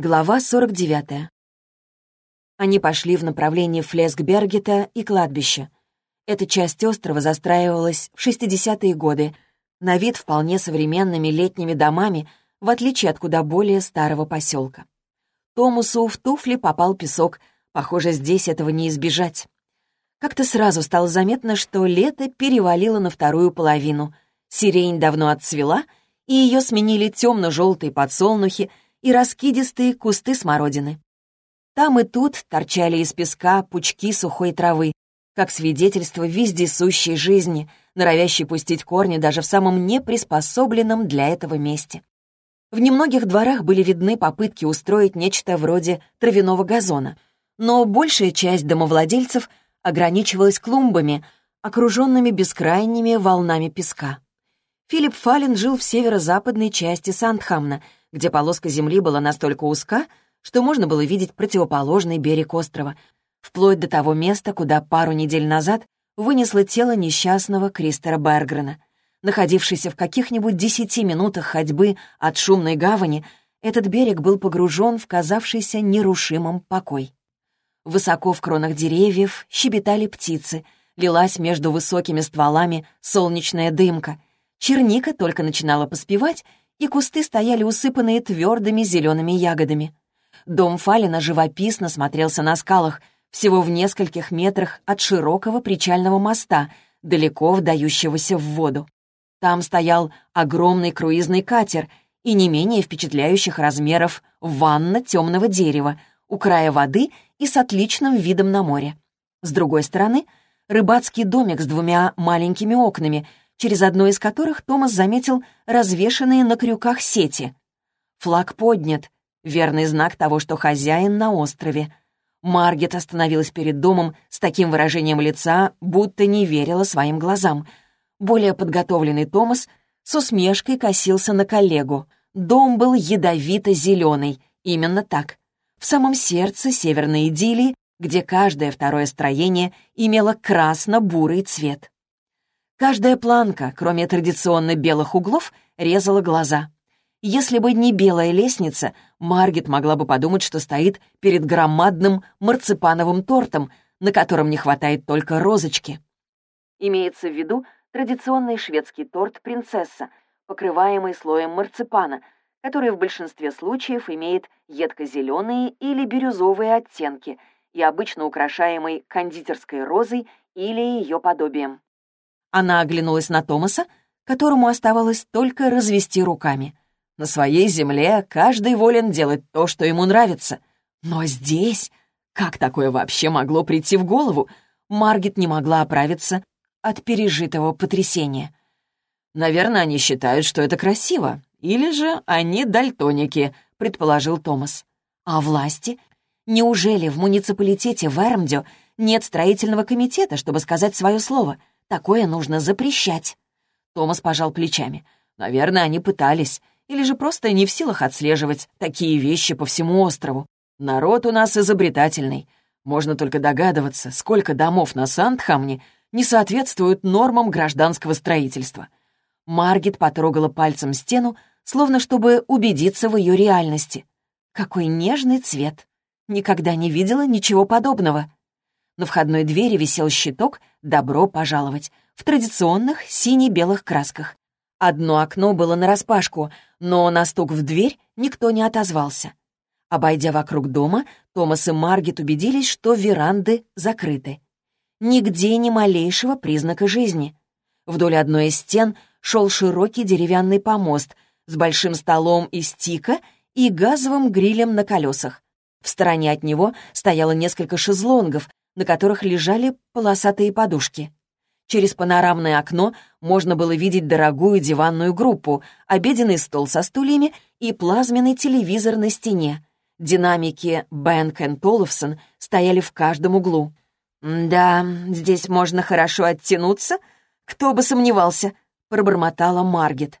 Глава 49. Они пошли в направлении Флесгбергета и кладбища. Эта часть острова застраивалась в 60-е годы, на вид вполне современными летними домами, в отличие от куда более старого поселка. Томусу в туфли попал песок, похоже, здесь этого не избежать. Как-то сразу стало заметно, что лето перевалило на вторую половину. Сирень давно отцвела, и ее сменили темно-желтые подсолнухи, и раскидистые кусты смородины. Там и тут торчали из песка пучки сухой травы, как свидетельство вездесущей жизни, норовящей пустить корни даже в самом неприспособленном для этого месте. В немногих дворах были видны попытки устроить нечто вроде травяного газона, но большая часть домовладельцев ограничивалась клумбами, окруженными бескрайними волнами песка. Филипп Фален жил в северо-западной части Сандхамна — где полоска земли была настолько узка, что можно было видеть противоположный берег острова, вплоть до того места, куда пару недель назад вынесло тело несчастного Кристера Бергрена. Находившийся в каких-нибудь десяти минутах ходьбы от шумной гавани, этот берег был погружен в казавшийся нерушимым покой. Высоко в кронах деревьев щебетали птицы, лилась между высокими стволами солнечная дымка. Черника только начинала поспевать, и кусты стояли усыпанные твердыми зелеными ягодами. Дом Фалина живописно смотрелся на скалах, всего в нескольких метрах от широкого причального моста, далеко вдающегося в воду. Там стоял огромный круизный катер и не менее впечатляющих размеров ванна темного дерева у края воды и с отличным видом на море. С другой стороны — рыбацкий домик с двумя маленькими окнами — через одно из которых Томас заметил развешанные на крюках сети. Флаг поднят, верный знак того, что хозяин на острове. Маргет остановилась перед домом с таким выражением лица, будто не верила своим глазам. Более подготовленный Томас с усмешкой косился на коллегу. Дом был ядовито-зеленый, именно так. В самом сердце северной идиллии, где каждое второе строение имело красно-бурый цвет. Каждая планка, кроме традиционно белых углов, резала глаза. Если бы не белая лестница, Маргет могла бы подумать, что стоит перед громадным марципановым тортом, на котором не хватает только розочки. Имеется в виду традиционный шведский торт «Принцесса», покрываемый слоем марципана, который в большинстве случаев имеет едко-зеленые или бирюзовые оттенки и обычно украшаемый кондитерской розой или ее подобием. Она оглянулась на Томаса, которому оставалось только развести руками. На своей земле каждый волен делать то, что ему нравится. Но здесь... Как такое вообще могло прийти в голову? Маргет не могла оправиться от пережитого потрясения. «Наверное, они считают, что это красиво. Или же они дальтоники», — предположил Томас. «А власти? Неужели в муниципалитете Вермдё нет строительного комитета, чтобы сказать свое слово?» Такое нужно запрещать». Томас пожал плечами. «Наверное, они пытались. Или же просто не в силах отслеживать такие вещи по всему острову. Народ у нас изобретательный. Можно только догадываться, сколько домов на Сандхамне не соответствуют нормам гражданского строительства». Маргет потрогала пальцем стену, словно чтобы убедиться в ее реальности. Какой нежный цвет! Никогда не видела ничего подобного. На входной двери висел щиток «Добро пожаловать» в традиционных сине-белых красках. Одно окно было нараспашку, но на стук в дверь никто не отозвался. Обойдя вокруг дома, Томас и Маргет убедились, что веранды закрыты. Нигде ни малейшего признака жизни. Вдоль одной из стен шел широкий деревянный помост с большим столом из тика и газовым грилем на колесах. В стороне от него стояло несколько шезлонгов, на которых лежали полосатые подушки. Через панорамное окно можно было видеть дорогую диванную группу, обеденный стол со стульями и плазменный телевизор на стене. Динамики Бэнк и Толловсон стояли в каждом углу. «Да, здесь можно хорошо оттянуться. Кто бы сомневался», — пробормотала Маргет.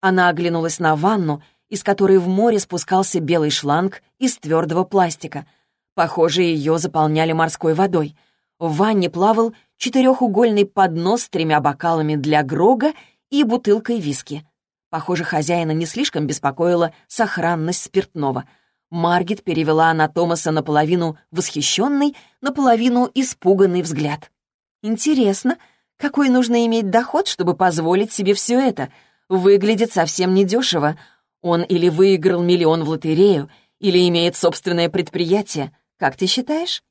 Она оглянулась на ванну, из которой в море спускался белый шланг из твердого пластика, Похоже, ее заполняли морской водой. В ванне плавал четырехугольный поднос с тремя бокалами для Грога и бутылкой виски. Похоже, хозяина не слишком беспокоила сохранность спиртного. Маргит перевела на Томаса наполовину восхищенный, наполовину испуганный взгляд. «Интересно, какой нужно иметь доход, чтобы позволить себе все это? Выглядит совсем недешево. Он или выиграл миллион в лотерею, или имеет собственное предприятие. Как ты считаешь?»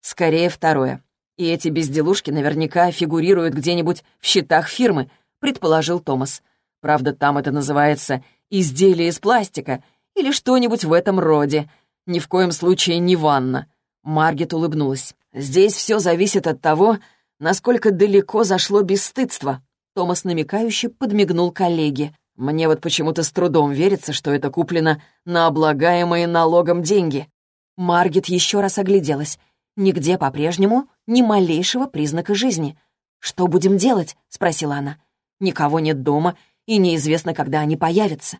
«Скорее второе. И эти безделушки наверняка фигурируют где-нибудь в счетах фирмы», предположил Томас. «Правда, там это называется «изделие из пластика» или что-нибудь в этом роде. Ни в коем случае не ванна». Маргет улыбнулась. «Здесь все зависит от того, насколько далеко зашло бесстыдство». Томас намекающе подмигнул коллеге. «Мне вот почему-то с трудом верится, что это куплено на облагаемые налогом деньги». Маргет еще раз огляделась. Нигде по-прежнему ни малейшего признака жизни. «Что будем делать?» — спросила она. «Никого нет дома, и неизвестно, когда они появятся».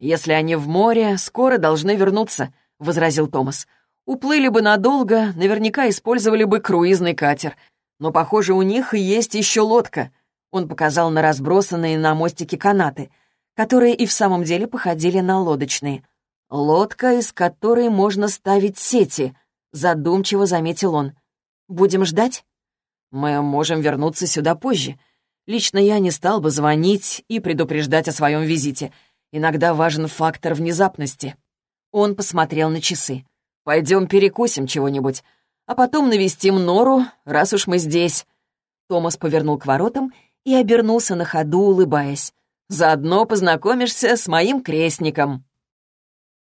«Если они в море, скоро должны вернуться», — возразил Томас. «Уплыли бы надолго, наверняка использовали бы круизный катер. Но, похоже, у них есть еще лодка». Он показал на разбросанные на мостике канаты, которые и в самом деле походили на лодочные. «Лодка, из которой можно ставить сети», — задумчиво заметил он. «Будем ждать?» «Мы можем вернуться сюда позже. Лично я не стал бы звонить и предупреждать о своем визите. Иногда важен фактор внезапности». Он посмотрел на часы. «Пойдем перекусим чего-нибудь, а потом навестим Нору, раз уж мы здесь». Томас повернул к воротам и обернулся на ходу, улыбаясь. «Заодно познакомишься с моим крестником».